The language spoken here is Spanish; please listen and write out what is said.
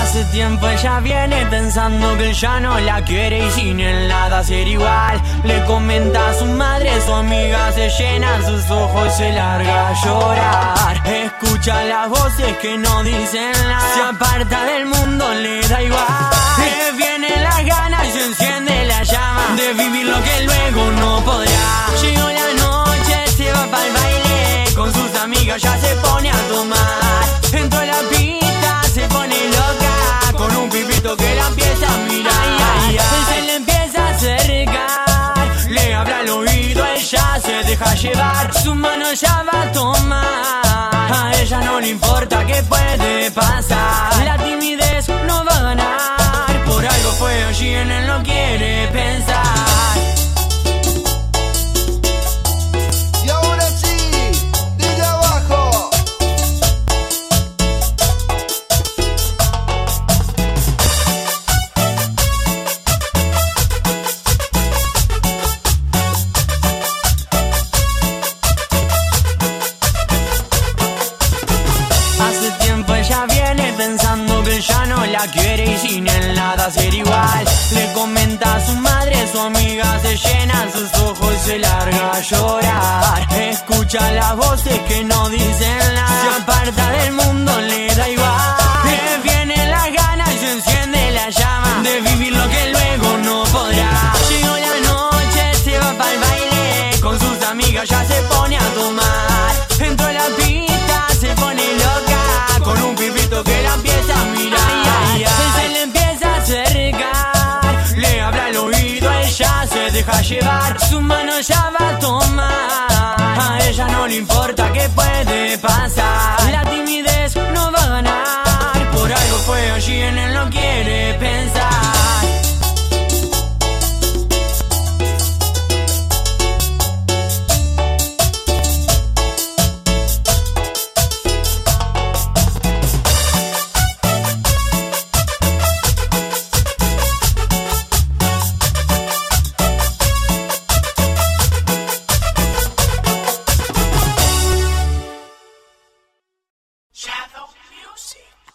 Hace tiempo ella viene pensando que él ya no la quiere y sin él nada ser igual. Le comenta a su madre, su amiga se llena sus ojos y se larga a llorar. Escucha las voces que no dicen nada, se aparta del mundo, le da igual. Le vienen las ganas y se enciende la llama de vivir lo que luego no podrá. Llegó la noche, se va para el baile, con sus amigas ya se pone a tomar. Entró en la deja llevar, su mano ya va a tomar. A ella no le importa qué puede la quiere y sin él nada ser igual. Le comenta a su madre, su amiga se llenan sus ojos se larga a llorar. Escucha las voces que no dicen nada, se aparta del mundo, le da igual. Le vienen las ganas y se enciende la llama de vivir lo que luego no podrá. Llegó la noche, se va para baile, con sus amigas ya se llevar, su mano ya va a tomar. A ella no le importa qué puede pasar. see.